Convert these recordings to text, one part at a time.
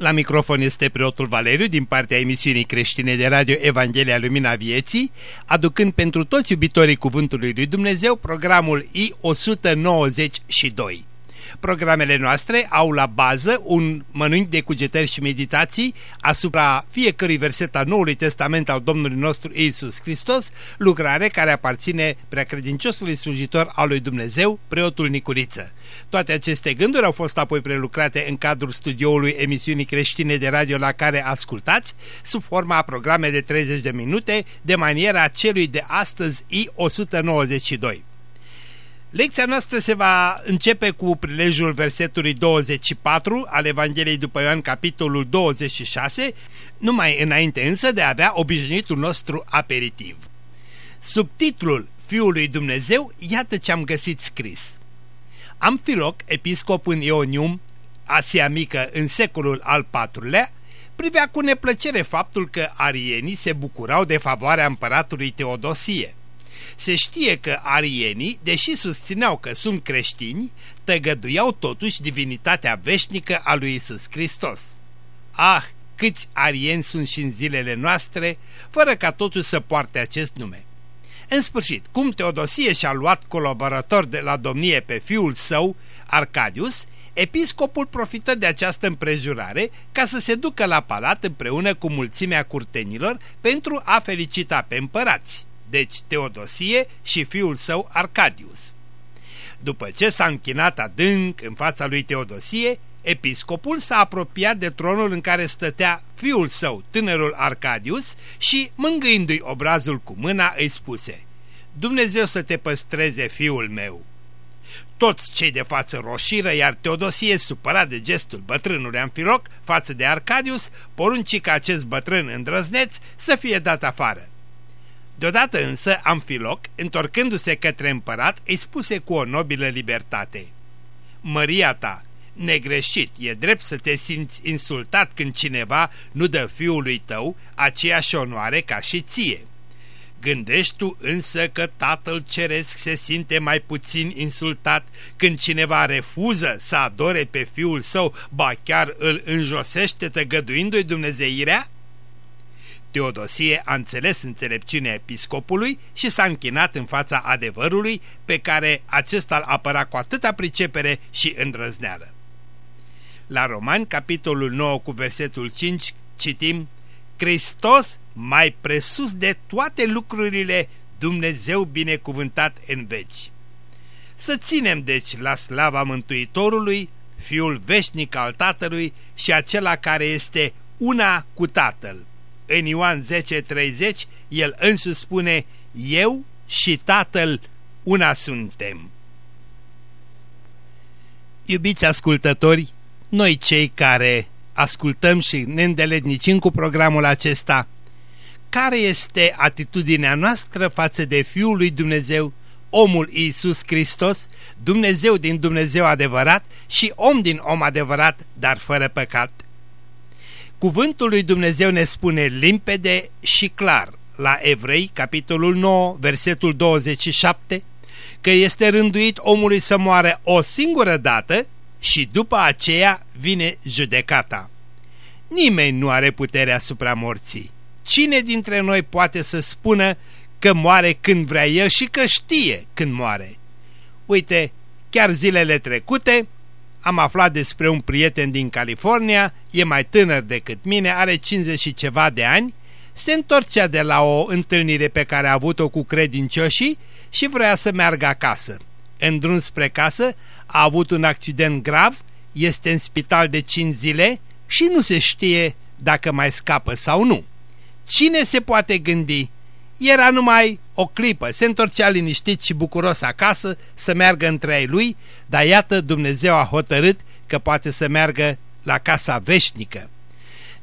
La microfon este preotul Valeriu din partea emisiunii creștine de radio Evanghelia Lumina Vieții, aducând pentru toți iubitorii Cuvântului Lui Dumnezeu programul I-192. Programele noastre au la bază un mănânc de cugetări și meditații asupra fiecărui verset al Noului Testament al Domnului nostru Iisus Hristos, lucrare care aparține preacredinciosului slujitor al lui Dumnezeu, preotul Nicuriță. Toate aceste gânduri au fost apoi prelucrate în cadrul studioului emisiunii creștine de radio la care ascultați, sub forma a programe de 30 de minute, de maniera celui de astăzi I-192. Lecția noastră se va începe cu prilejul versetului 24 al Evangheliei după Ioan, capitolul 26, numai înainte însă de a avea obișnuitul nostru aperitiv. Subtitlul Fiului Dumnezeu, iată ce am găsit scris. Amfiloc, episcop în Ionium, Asia Mică, în secolul al IV-lea, privea cu neplăcere faptul că arienii se bucurau de favoarea împăratului Teodosie se știe că arienii, deși susțineau că sunt creștini, tăgăduiau totuși divinitatea veșnică a lui Isus Hristos. Ah, câți arieni sunt și în zilele noastre, fără ca totuși să poarte acest nume. În sfârșit, cum Teodosie și-a luat colaborator de la domnie pe fiul său, Arcadius, episcopul profită de această împrejurare ca să se ducă la palat împreună cu mulțimea curtenilor pentru a felicita pe împărați deci Teodosie și fiul său Arcadius. După ce s-a închinat adânc în fața lui Teodosie, episcopul s-a apropiat de tronul în care stătea fiul său, tânărul Arcadius, și, mângâindu-i obrazul cu mâna, îi spuse, Dumnezeu să te păstreze, fiul meu! Toți cei de față roșiră, iar Teodosie, supărat de gestul bătrânului Amfiloc față de Arcadius, porunci ca acest bătrân îndrăzneț să fie dat afară. Deodată însă Amfiloc, întorcându-se către împărat, îi spuse cu o nobilă libertate. Măria ta, negreșit, e drept să te simți insultat când cineva nu dă fiului tău aceeași onoare ca și ție. Gândești tu însă că tatăl ceresc se simte mai puțin insultat când cineva refuză să adore pe fiul său, ba chiar îl înjosește tăgăduindu-i dumnezeirea? Teodosie a înțeles înțelepciunea episcopului și s-a închinat în fața adevărului pe care acesta îl apăra cu atâta pricepere și îndrăzneală. La Romani, capitolul 9 cu versetul 5, citim Hristos mai presus de toate lucrurile Dumnezeu binecuvântat în veci. Să ținem deci la slava Mântuitorului, Fiul veșnic al Tatălui și acela care este una cu Tatăl în Ioan 10.30, el însuși spune, eu și Tatăl una suntem. Iubiți ascultători, noi cei care ascultăm și ne îndeletnicim cu programul acesta, care este atitudinea noastră față de Fiul lui Dumnezeu, omul Iisus Hristos, Dumnezeu din Dumnezeu adevărat și om din om adevărat, dar fără păcat? Cuvântul lui Dumnezeu ne spune limpede și clar la Evrei, capitolul 9, versetul 27, că este rânduit omului să moară o singură dată și după aceea vine judecata. Nimeni nu are putere asupra morții. Cine dintre noi poate să spună că moare când vrea el și că știe când moare? Uite, chiar zilele trecute am aflat despre un prieten din California, e mai tânăr decât mine, are 50 și ceva de ani, se întorcea de la o întâlnire pe care a avut-o cu credincioșii și vrea să meargă acasă. În drum spre casă a avut un accident grav, este în spital de 5 zile și nu se știe dacă mai scapă sau nu. Cine se poate gândi era numai o clipă, se întorcea liniștit și bucuros acasă să meargă între ei lui, dar iată Dumnezeu a hotărât că poate să meargă la casa veșnică.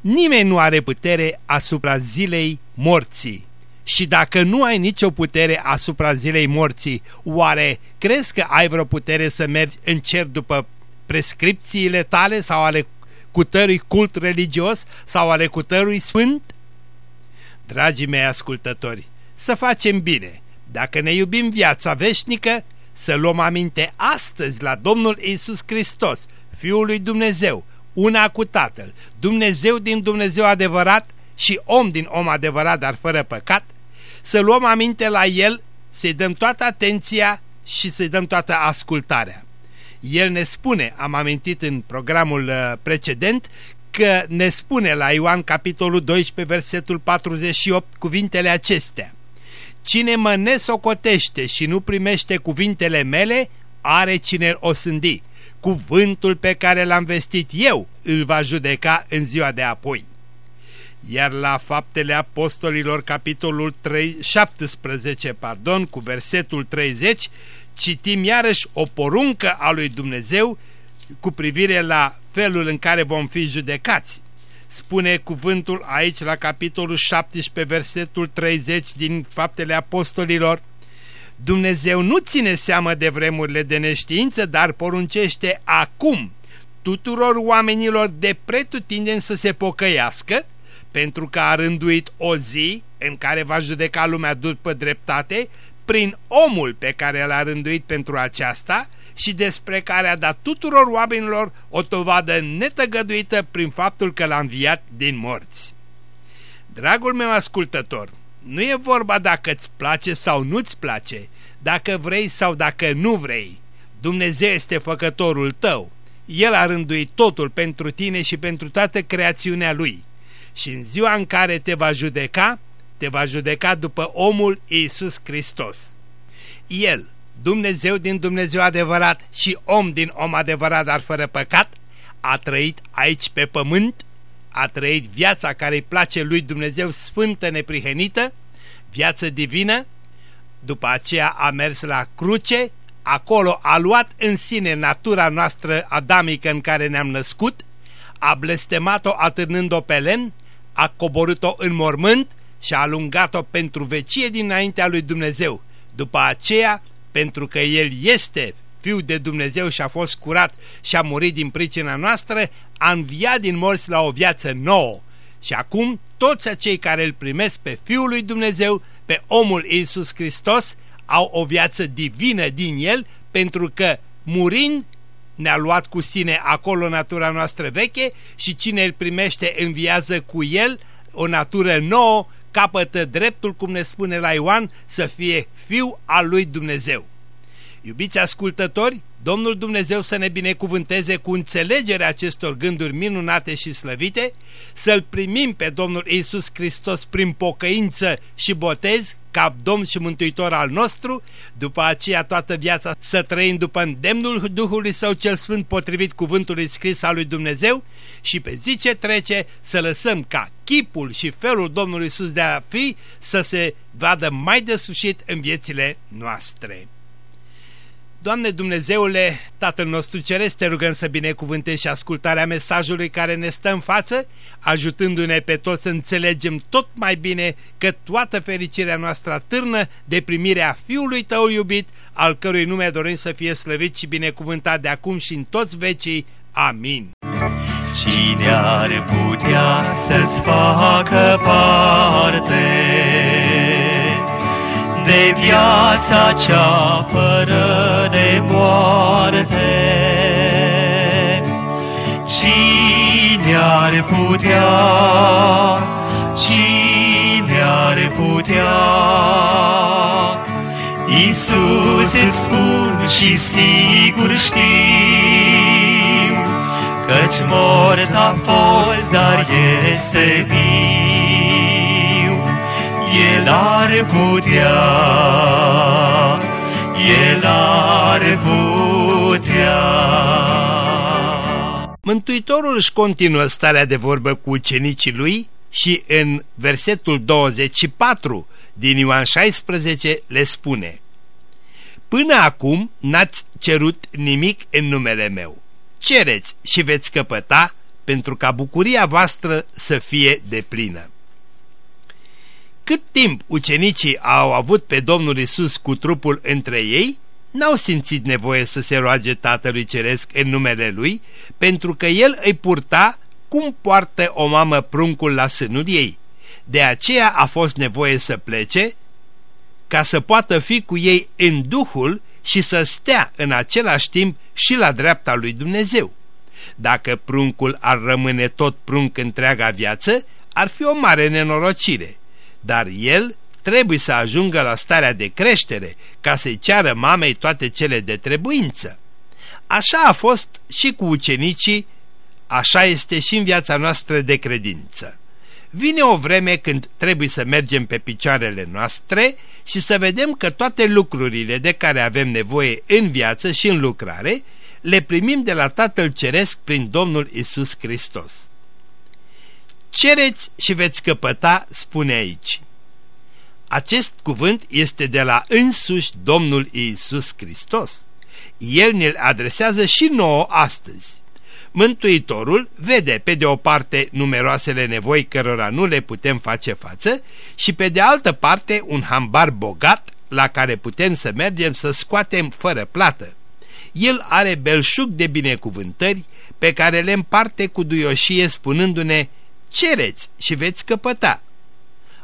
Nimeni nu are putere asupra zilei morții. Și dacă nu ai nicio putere asupra zilei morții, oare crezi că ai vreo putere să mergi în cer după prescripțiile tale sau ale cutărui cult religios sau ale cutărui sfânt? Dragii mei ascultători, să facem bine. Dacă ne iubim viața veșnică, să luăm aminte astăzi la Domnul Isus Hristos, Fiul lui Dumnezeu, una cu Tatăl, Dumnezeu din Dumnezeu adevărat și om din om adevărat, dar fără păcat, să luăm aminte la El, să-i dăm toată atenția și să-i dăm toată ascultarea. El ne spune, am amintit în programul uh, precedent, că ne spune la Ioan capitolul 12, versetul 48, cuvintele acestea. Cine mă nesocotește și nu primește cuvintele mele, are cine o sândi. Cuvântul pe care l-am vestit eu îl va judeca în ziua de apoi. Iar la Faptele Apostolilor, capitolul 3, 17, pardon, cu versetul 30, citim iarăși o poruncă a lui Dumnezeu cu privire la felul în care vom fi judecați. Spune cuvântul aici la capitolul 17, versetul 30 din Faptele Apostolilor, Dumnezeu nu ține seamă de vremurile de neștiință, dar poruncește acum tuturor oamenilor de pretutindeni să se pocăiască, pentru că a rânduit o zi în care va judeca lumea după dreptate, prin omul pe care l-a rânduit pentru aceasta și despre care a dat tuturor oamenilor o tovadă netăgăduită prin faptul că l-a înviat din morți. Dragul meu ascultător, nu e vorba dacă îți place sau nu-ți place, dacă vrei sau dacă nu vrei. Dumnezeu este făcătorul tău. El a rânduit totul pentru tine și pentru toată creațiunea Lui. Și în ziua în care te va judeca, te va judeca după omul Iisus Hristos. El, Dumnezeu din Dumnezeu adevărat și om din om adevărat, dar fără păcat, a trăit aici pe pământ, a trăit viața care îi place lui Dumnezeu sfântă neprihenită, viață divină, după aceea a mers la cruce, acolo a luat în sine natura noastră adamică în care ne-am născut, a blestemat-o atârnând-o pe lemn, a coborât-o în mormânt și a alungat-o pentru vecie dinaintea lui Dumnezeu. După aceea, pentru că El este Fiul de Dumnezeu și a fost curat și a murit din pricina noastră, a înviat din morți la o viață nouă. Și acum toți acei care îl primesc pe Fiul lui Dumnezeu, pe omul Iisus Hristos, au o viață divină din El, pentru că murind ne-a luat cu sine acolo natura noastră veche și cine îl primește înviază cu el o natură nouă, capătă dreptul, cum ne spune la Ioan, să fie fiu al lui Dumnezeu. Iubiți ascultători, Domnul Dumnezeu să ne binecuvânteze cu înțelegerea acestor gânduri minunate și slăvite, să-L primim pe Domnul Isus Hristos prin pocăință și botez ca Domn și Mântuitor al nostru, după aceea toată viața să trăim după îndemnul Duhului Său cel Sfânt potrivit cuvântului scris al lui Dumnezeu și pe zi ce trece să lăsăm ca chipul și felul Domnului Isus de a fi să se vadă mai desușit în viețile noastre. Doamne Dumnezeule, Tatăl nostru Ceresc, te rugăm să binecuvântezi și ascultarea mesajului care ne stă în față, ajutându-ne pe toți să înțelegem tot mai bine că toată fericirea noastră atârnă de primirea Fiului Tău iubit, al cărui nume dorim să fie slăvit și binecuvântat de acum și în toți vecii. Amin. Cine ar putea să-ți facă parte de viața cea fără de moarte. Cine ar putea, cine ar putea, Iisus îți spun și sigur știu, Căci mort a fost, dar este viu, El ar putea, El ar putea. Mântuitorul își continuă starea de vorbă cu ucenicii lui și în versetul 24 din Ioan 16 le spune Până acum n-ați cerut nimic în numele meu. Cereți și veți căpăta pentru ca bucuria voastră să fie deplină. Cât timp ucenicii au avut pe Domnul Isus cu trupul între ei, n-au simțit nevoie să se roage Tatălui Ceresc în numele Lui, pentru că El îi purta cum poartă o mamă pruncul la sânul ei. De aceea a fost nevoie să plece, ca să poată fi cu ei în Duhul și să stea în același timp și la dreapta lui Dumnezeu. Dacă pruncul ar rămâne tot prunc întreaga viață, ar fi o mare nenorocire, dar el trebuie să ajungă la starea de creștere ca să-i ceară mamei toate cele de trebuință. Așa a fost și cu ucenicii, așa este și în viața noastră de credință. Vine o vreme când trebuie să mergem pe picioarele noastre și să vedem că toate lucrurile de care avem nevoie în viață și în lucrare le primim de la Tatăl Ceresc prin Domnul Isus Hristos. Cereți și veți căpăta, spune aici. Acest cuvânt este de la însuși Domnul Isus Hristos. El ne-l adresează și nouă astăzi. Mântuitorul vede pe de o parte numeroasele nevoi cărora nu le putem face față și pe de altă parte un hambar bogat la care putem să mergem să scoatem fără plată. El are belșug de binecuvântări pe care le împarte cu duioșie spunându-ne cereți și veți căpăta.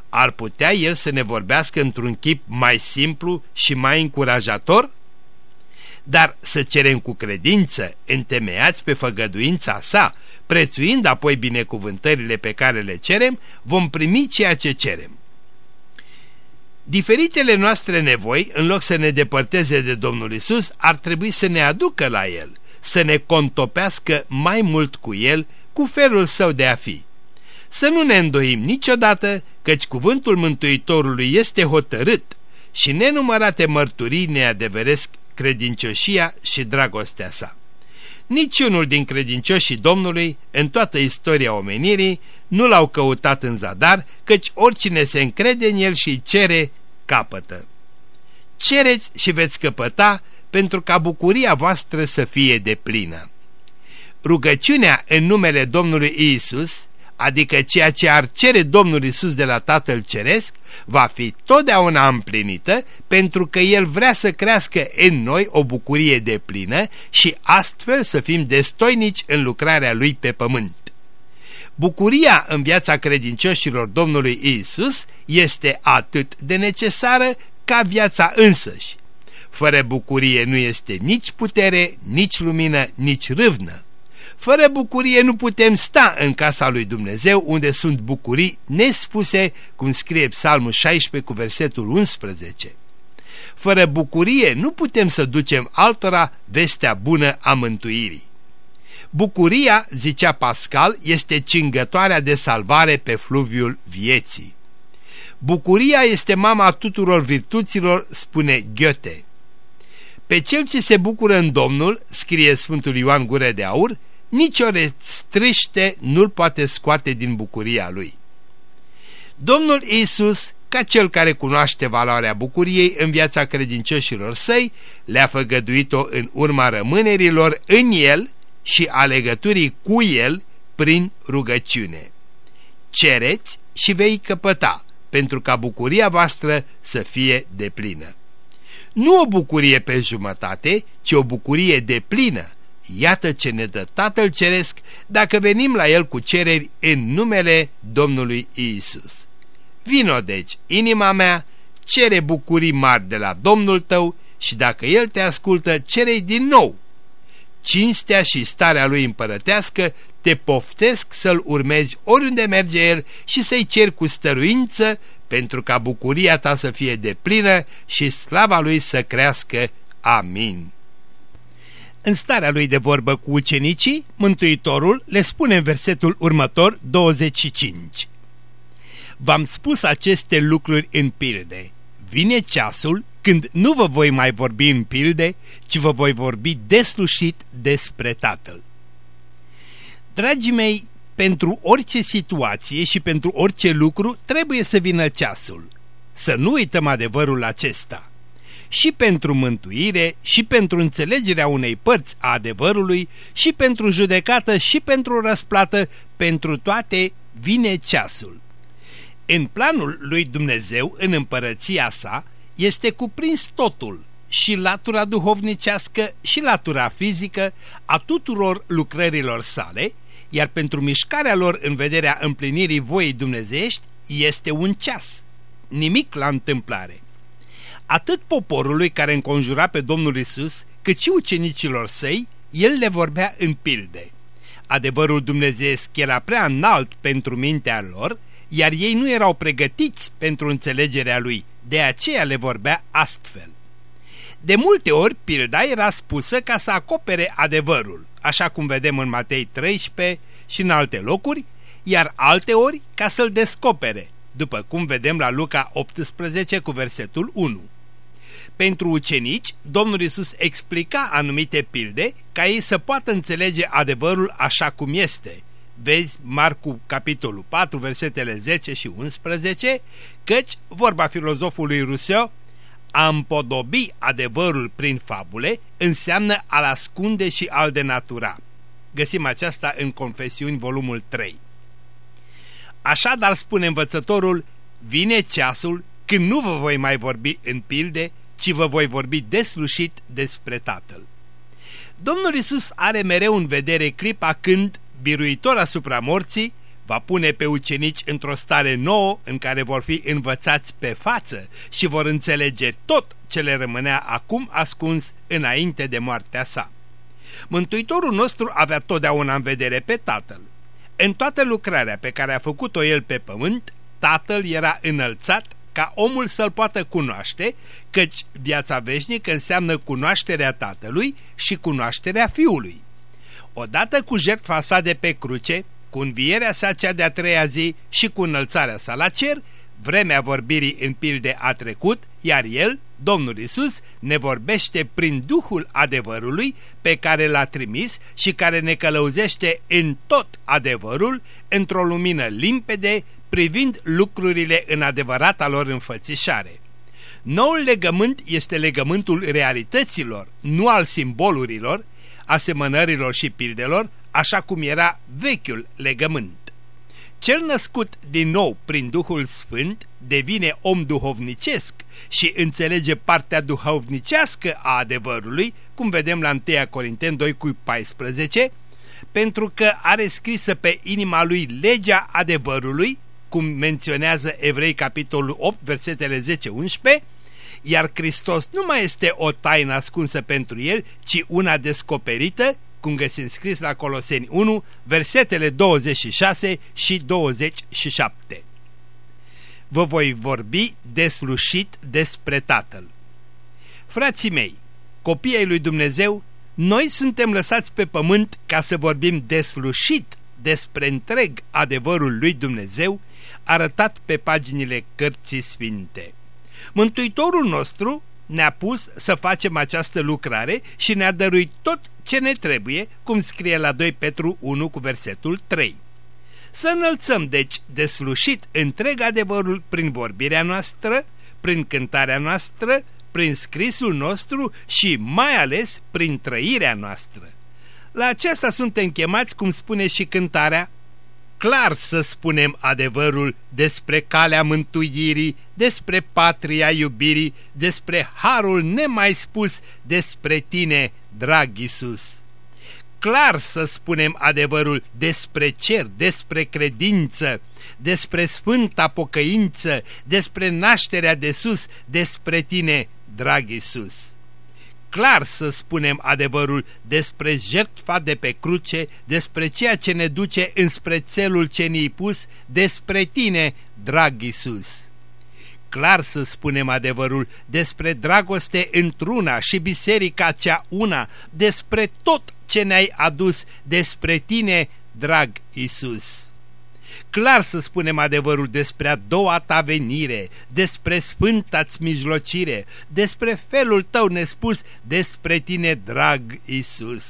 Ar putea el să ne vorbească într-un chip mai simplu și mai încurajator? Dar să cerem cu credință, întemeiați pe făgăduința sa, prețuind apoi binecuvântările pe care le cerem, vom primi ceea ce cerem. Diferitele noastre nevoi, în loc să ne depărteze de Domnul Isus, ar trebui să ne aducă la El, să ne contopească mai mult cu El, cu felul său de a fi. Să nu ne îndoim niciodată, căci cuvântul Mântuitorului este hotărât și nenumărate mărturii ne adeveresc credincioșia și dragostea sa. Niciunul din credincioșii Domnului, în toată istoria omenirii, nu l-au căutat în zadar, căci oricine se încrede în el și cere, capătă. Cereți și veți căpăta pentru ca bucuria voastră să fie de plină. Rugăciunea în numele Domnului Isus adică ceea ce ar cere Domnul Isus de la Tatăl Ceresc, va fi totdeauna împlinită pentru că El vrea să crească în noi o bucurie de plină și astfel să fim destoinici în lucrarea Lui pe pământ. Bucuria în viața credincioșilor Domnului Isus este atât de necesară ca viața însăși. Fără bucurie nu este nici putere, nici lumină, nici râvnă. Fără bucurie nu putem sta în casa lui Dumnezeu unde sunt bucurii nespuse, cum scrie Psalmul 16 cu versetul 11. Fără bucurie nu putem să ducem altora vestea bună a mântuirii. Bucuria, zicea Pascal, este cingătoarea de salvare pe fluviul vieții. Bucuria este mama tuturor virtuților, spune Goethe. Pe cel ce se bucură în Domnul, scrie Sfântul Ioan Gure de Aur, nici o restriște nu-l poate scoate din bucuria lui. Domnul Isus, ca cel care cunoaște valoarea bucuriei în viața credincioșilor săi, le-a făgăduit-o în urma rămânerilor în el și a legăturii cu el prin rugăciune. Cereți și vei căpăta, pentru ca bucuria voastră să fie deplină. Nu o bucurie pe jumătate, ci o bucurie deplină, Iată ce ne dă Tatăl Ceresc dacă venim la El cu cereri în numele Domnului Isus. Vino deci, inima mea, cere bucurii mari de la Domnul tău și dacă El te ascultă, cere din nou. Cinstea și starea Lui împărătească te poftesc să-L urmezi oriunde merge El și să-i ceri cu stăruință pentru ca bucuria ta să fie deplină și slava Lui să crească. Amin. În starea lui de vorbă cu ucenicii, Mântuitorul le spune în versetul următor 25. V-am spus aceste lucruri în pilde. Vine ceasul când nu vă voi mai vorbi în pilde, ci vă voi vorbi deslușit despre Tatăl. Dragii mei, pentru orice situație și pentru orice lucru trebuie să vină ceasul. Să nu uităm adevărul acesta și pentru mântuire, și pentru înțelegerea unei părți a adevărului, și pentru judecată, și pentru răsplată, pentru toate vine ceasul. În planul lui Dumnezeu, în împărăția sa, este cuprins totul, și latura duhovnicească și latura fizică a tuturor lucrărilor sale, iar pentru mișcarea lor în vederea împlinirii voii dumnezeiești este un ceas. Nimic la întâmplare atât poporului care înconjura pe Domnul Isus, cât și ucenicilor săi, el le vorbea în pilde. Adevărul dumnezeiesc era prea înalt pentru mintea lor, iar ei nu erau pregătiți pentru înțelegerea lui, de aceea le vorbea astfel. De multe ori, pilda era spusă ca să acopere adevărul, așa cum vedem în Matei 13 și în alte locuri, iar alte ori ca să-l descopere, după cum vedem la Luca 18 cu versetul 1. Pentru ucenici, Domnul Isus explica anumite pilde ca ei să poată înțelege adevărul așa cum este. Vezi Marcu capitolul 4, versetele 10 și 11, căci, vorba filozofului Rousseau, a împodobi adevărul prin fabule înseamnă a-l ascunde și al denatura. Găsim aceasta în Confesiuni, volumul 3. Așadar spune învățătorul, vine ceasul când nu vă voi mai vorbi în pilde, ci vă voi vorbi deslușit despre Tatăl. Domnul Isus are mereu în vedere clipa când, biruitor asupra morții, va pune pe ucenici într-o stare nouă în care vor fi învățați pe față și vor înțelege tot ce le rămânea acum ascuns înainte de moartea sa. Mântuitorul nostru avea totdeauna în vedere pe Tatăl. În toată lucrarea pe care a făcut-o el pe pământ, Tatăl era înălțat ca omul să-l poată cunoaște, căci viața veșnică înseamnă cunoașterea Tatălui și cunoașterea Fiului. Odată cu jertfa sa de pe cruce, cu învierea sa cea de-a treia zi și cu înălțarea sa la cer, vremea vorbirii în pilde a trecut, iar el, Domnul Isus, ne vorbește prin Duhul adevărului pe care l-a trimis și care ne călăuzește în tot adevărul, într-o lumină limpede, privind lucrurile în adevărata lor înfățișare. Noul legământ este legământul realităților, nu al simbolurilor, asemănărilor și pildelor, așa cum era vechiul legământ. Cel născut din nou prin Duhul Sfânt devine om duhovnicesc și înțelege partea duhovnicească a adevărului, cum vedem la 1 Corinteni 2 cu 14, pentru că are scrisă pe inima lui legea adevărului, cum menționează Evrei capitolul 8, versetele 10-11, iar Hristos nu mai este o taină ascunsă pentru el, ci una descoperită, cum găsim scris la Coloseni 1, versetele 26 și 27. Vă voi vorbi deslușit despre Tatăl. Frații mei, copiii lui Dumnezeu, noi suntem lăsați pe pământ ca să vorbim deslușit despre întreg adevărul lui Dumnezeu, arătat pe paginile cărții sfinte. Mântuitorul nostru ne-a pus să facem această lucrare și ne-a dăruit tot ce ne trebuie, cum scrie la 2 Petru 1 cu versetul 3. Să înălțăm, deci, deslușit întreg adevărul prin vorbirea noastră, prin cântarea noastră, prin scrisul nostru și mai ales prin trăirea noastră. La aceasta suntem chemați, cum spune și cântarea, clar să spunem adevărul despre calea mântuirii, despre patria iubirii, despre harul nemai spus despre tine, drag Isus. Clar să spunem adevărul despre cer, despre credință, despre sfânta pocăință, despre nașterea de sus, despre tine, drag Isus clar să spunem adevărul despre jertfa de pe cruce, despre ceea ce ne duce înspre țelul ce ne-ai pus, despre tine, drag Isus. Clar să spunem adevărul despre dragoste într-una și biserica cea una, despre tot ce ne-ai adus, despre tine, drag Isus clar să spunem adevărul despre a doua ta venire, despre sfânta-ți mijlocire, despre felul tău nespus, despre tine, drag Isus.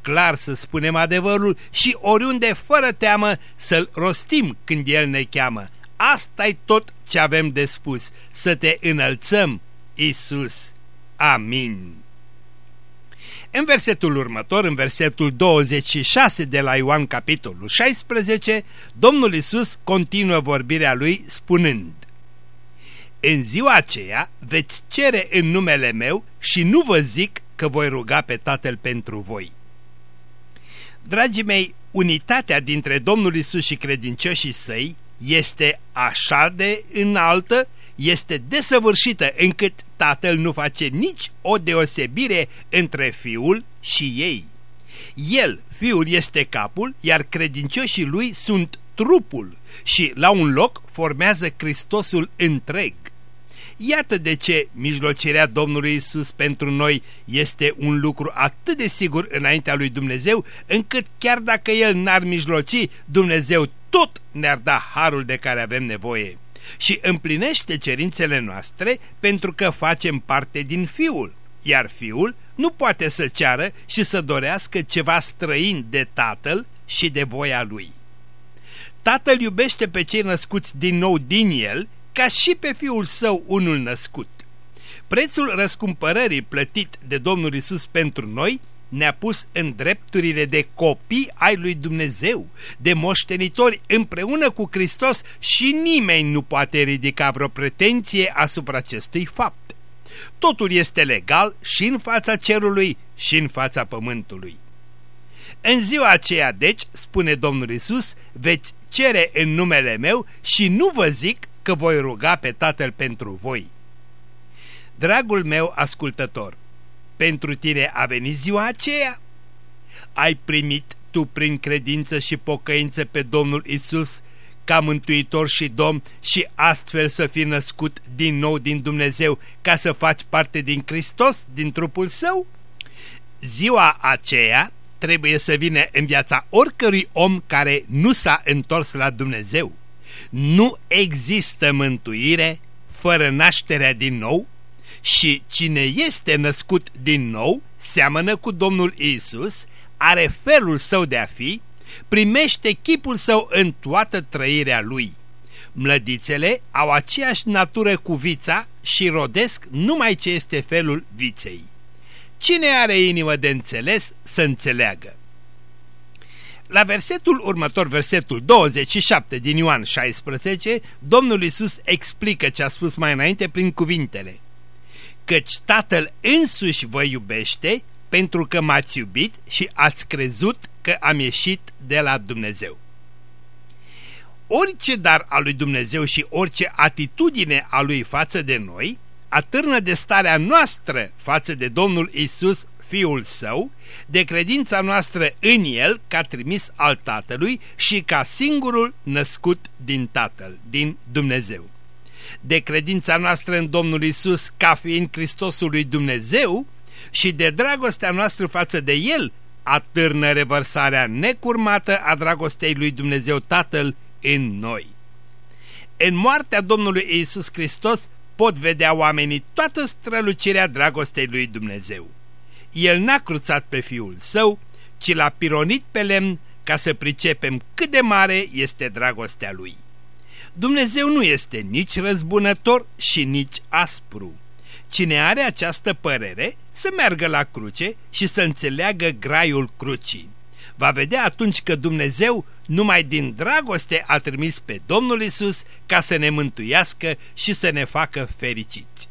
Clar să spunem adevărul și oriunde fără teamă să-l rostim când El ne cheamă. asta e tot ce avem de spus, să te înălțăm, Isus. Amin. În versetul următor, în versetul 26 de la Ioan capitolul 16, Domnul Isus continuă vorbirea lui spunând În ziua aceea veți cere în numele meu și nu vă zic că voi ruga pe Tatăl pentru voi. Dragii mei, unitatea dintre Domnul Isus și credincioșii săi este așa de înaltă este desăvârșită încât tatăl nu face nici o deosebire între fiul și ei. El, fiul, este capul, iar credincioșii lui sunt trupul și la un loc formează Hristosul întreg. Iată de ce mijlocirea Domnului Isus pentru noi este un lucru atât de sigur înaintea lui Dumnezeu, încât chiar dacă El n-ar mijloci, Dumnezeu tot ne-ar da harul de care avem nevoie. Și împlinește cerințele noastre pentru că facem parte din Fiul, iar Fiul nu poate să ceară și să dorească ceva străin de Tatăl și de voia Lui. Tatăl iubește pe cei născuți din nou din El ca și pe fiul său unul născut. Prețul răscumpărării plătit de Domnul Isus pentru noi ne-a pus în drepturile de copii ai lui Dumnezeu, de moștenitori împreună cu Hristos și nimeni nu poate ridica vreo pretenție asupra acestui fapt. Totul este legal și în fața cerului și în fața pământului. În ziua aceea, deci, spune Domnul Isus, veți cere în numele meu și nu vă zic că voi ruga pe Tatăl pentru voi. Dragul meu ascultător, pentru tine a venit ziua aceea? Ai primit tu prin credință și pocăință pe Domnul Isus ca mântuitor și domn și astfel să fii născut din nou din Dumnezeu ca să faci parte din Hristos, din trupul său? Ziua aceea trebuie să vină în viața oricărui om care nu s-a întors la Dumnezeu. Nu există mântuire fără nașterea din nou și cine este născut din nou seamănă cu Domnul Isus, are felul său de a fi, primește chipul său în toată trăirea lui. Mlădițele au aceeași natură cu vița și rodesc numai ce este felul viței. Cine are inimă de înțeles să înțeleagă. La versetul următor, versetul 27 din Ioan 16, Domnul Isus explică ce a spus mai înainte prin cuvintele. Căci Tatăl însuși vă iubește pentru că m-ați iubit și ați crezut că am ieșit de la Dumnezeu. Orice dar al lui Dumnezeu și orice atitudine a lui față de noi atârnă de starea noastră față de Domnul Isus Fiul Său, de credința noastră în El ca trimis al Tatălui și ca singurul născut din Tatăl, din Dumnezeu. De credința noastră în Domnul Isus ca fiind Hristosul lui Dumnezeu și de dragostea noastră față de El, atârnă revărsarea necurmată a dragostei lui Dumnezeu Tatăl în noi. În moartea Domnului Isus Hristos pot vedea oamenii toată strălucirea dragostei lui Dumnezeu. El n-a cruțat pe fiul său, ci l-a pironit pe lemn ca să pricepem cât de mare este dragostea lui. Dumnezeu nu este nici răzbunător și nici aspru. Cine are această părere să meargă la cruce și să înțeleagă graiul crucii. Va vedea atunci că Dumnezeu numai din dragoste a trimis pe Domnul Isus ca să ne mântuiască și să ne facă fericiți.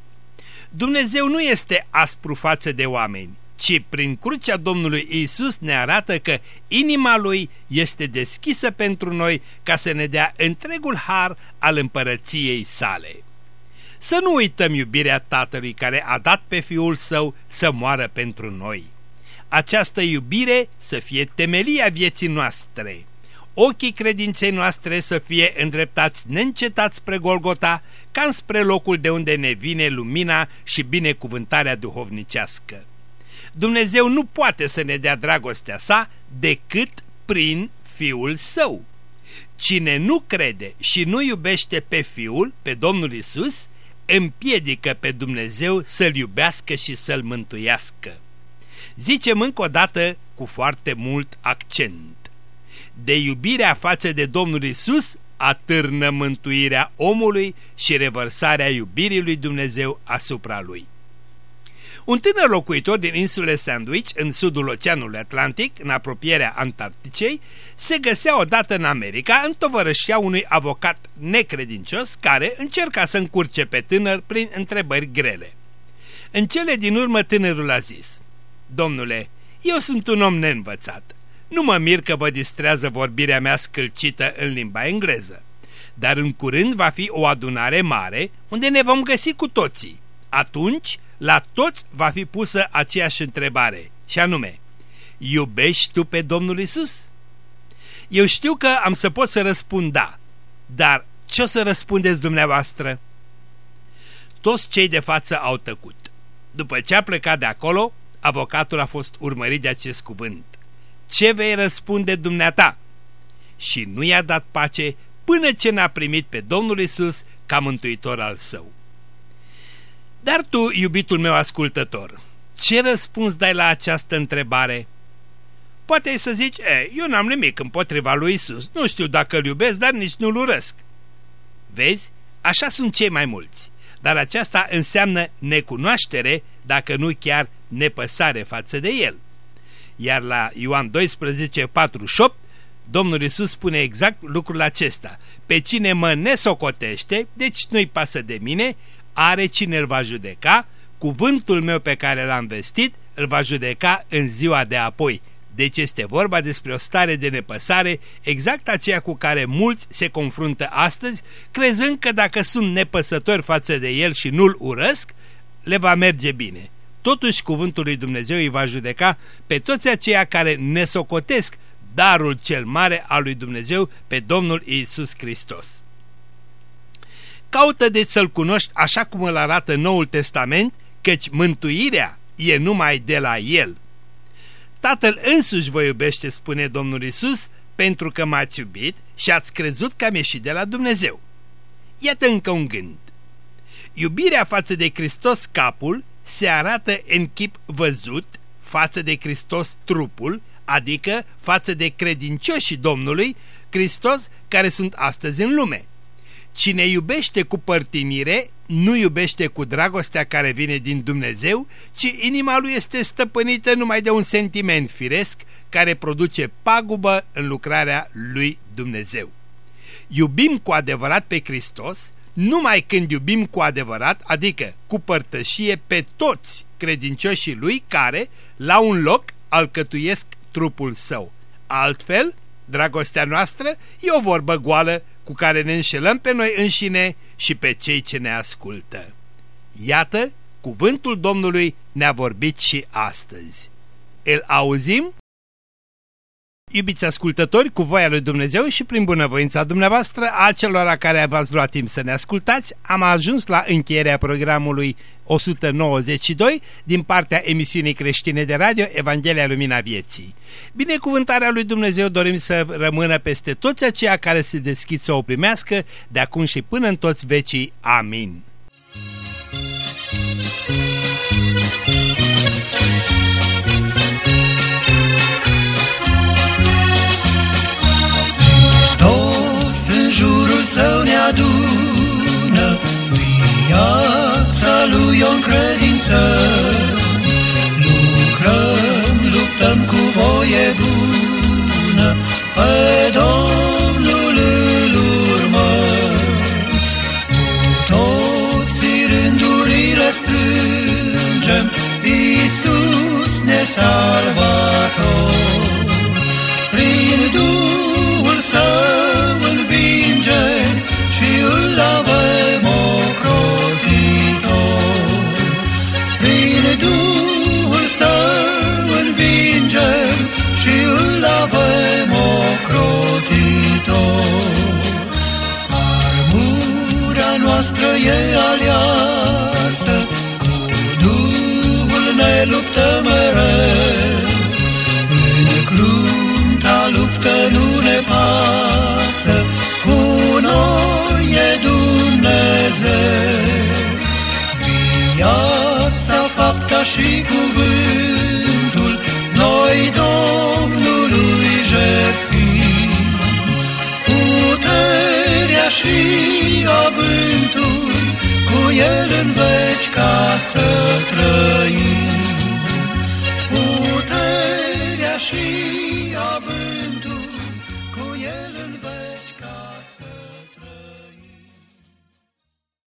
Dumnezeu nu este aspru față de oameni, ci prin crucea Domnului Isus ne arată că inima Lui este deschisă pentru noi ca să ne dea întregul har al împărăției sale. Să nu uităm iubirea Tatălui care a dat pe Fiul Său să moară pentru noi. Această iubire să fie temelia vieții noastre. Ochii credinței noastre să fie îndreptați neîncetați spre Golgota, ca spre locul de unde ne vine lumina și binecuvântarea duhovnicească. Dumnezeu nu poate să ne dea dragostea sa decât prin Fiul Său. Cine nu crede și nu iubește pe Fiul, pe Domnul Isus, împiedică pe Dumnezeu să-L iubească și să-L mântuiască. Zicem încă o dată cu foarte mult accent. De iubirea față de Domnul Isus atârnă mântuirea omului și revărsarea iubirii lui Dumnezeu asupra lui. Un tânăr locuitor din insulele Sandwich, în sudul Oceanului Atlantic, în apropierea Antarcticei, se găsea odată în America în tovărășia unui avocat necredincios care încerca să încurce pe tânăr prin întrebări grele. În cele din urmă tânărul a zis, Domnule, eu sunt un om neînvățat. Nu mă mir că vă distrează vorbirea mea scâlcită în limba engleză. Dar în curând va fi o adunare mare unde ne vom găsi cu toții. Atunci la toți va fi pusă aceeași întrebare, și anume, iubești tu pe Domnul Isus? Eu știu că am să pot să răspund da, dar ce o să răspundeți dumneavoastră? Toți cei de față au tăcut. După ce a plecat de acolo, avocatul a fost urmărit de acest cuvânt. Ce vei răspunde dumneata? Și nu i-a dat pace până ce n-a primit pe Domnul Isus ca mântuitor al său. Dar tu, iubitul meu ascultător, ce răspuns dai la această întrebare? Poate să zici, e, eu n-am nimic împotriva lui Isus, nu știu dacă îl iubesc, dar nici nu-l urăsc. Vezi, așa sunt cei mai mulți, dar aceasta înseamnă necunoaștere, dacă nu chiar nepăsare față de el. Iar la Ioan 12, 48, Domnul Isus spune exact lucrul acesta. Pe cine mă nesocotește, deci nu-i pasă de mine, are cine îl va judeca, cuvântul meu pe care l-am vestit îl va judeca în ziua de apoi. Deci este vorba despre o stare de nepăsare, exact aceea cu care mulți se confruntă astăzi, crezând că dacă sunt nepăsători față de el și nu-l urăsc, le va merge bine. Totuși cuvântul lui Dumnezeu îi va judeca pe toți aceia care ne socotesc darul cel mare al lui Dumnezeu pe Domnul Iisus Hristos. Caută deci să-L cunoști așa cum îl arată Noul Testament, căci mântuirea e numai de la El. Tatăl însuși vă iubește, spune Domnul Isus, pentru că m-ați iubit și ați crezut că am ieșit de la Dumnezeu. Iată încă un gând. Iubirea față de Hristos capul se arată în chip văzut față de Hristos trupul, adică față de credincioșii Domnului, Hristos care sunt astăzi în lume. Cine iubește cu părtinire, nu iubește cu dragostea care vine din Dumnezeu, ci inima lui este stăpânită numai de un sentiment firesc care produce pagubă în lucrarea lui Dumnezeu. Iubim cu adevărat pe Hristos numai când iubim cu adevărat, adică cu părtășie pe toți credincioșii lui care, la un loc, alcătuiesc trupul său. Altfel, dragostea noastră e o vorbă goală cu care ne înșelăm pe noi înșine și pe cei ce ne ascultă. Iată, cuvântul Domnului ne-a vorbit și astăzi. Îl auzim? Iubiți ascultători, cu voia lui Dumnezeu și prin bunăvoința dumneavoastră, a celor care v-ați luat timp să ne ascultați, am ajuns la încheierea programului 192 din partea emisiunii creștine de radio Evanghelia Lumina Vieții. Binecuvântarea lui Dumnezeu dorim să rămână peste toți aceia care se deschid să o primească de acum și până în toți vecii. Amin. Adună Viața lui o credință Lucrăm, luptăm cu voie bună Pe Domnul îl urmăm Cu toții rândurile strângem Iisus ne salvator. Prin Duhul Său învingem îl avem ocrotitor. Prin Duhul Său învingem și îl avem ocrotitor. Armura noastră e aliasă, cu Duhul ne luptă mereu. În crunta luptă nu ne pasă, și cuvântul, noi Domnului jertfim. Puterea și avântul, cu El în veci ca să trăim. Puterea și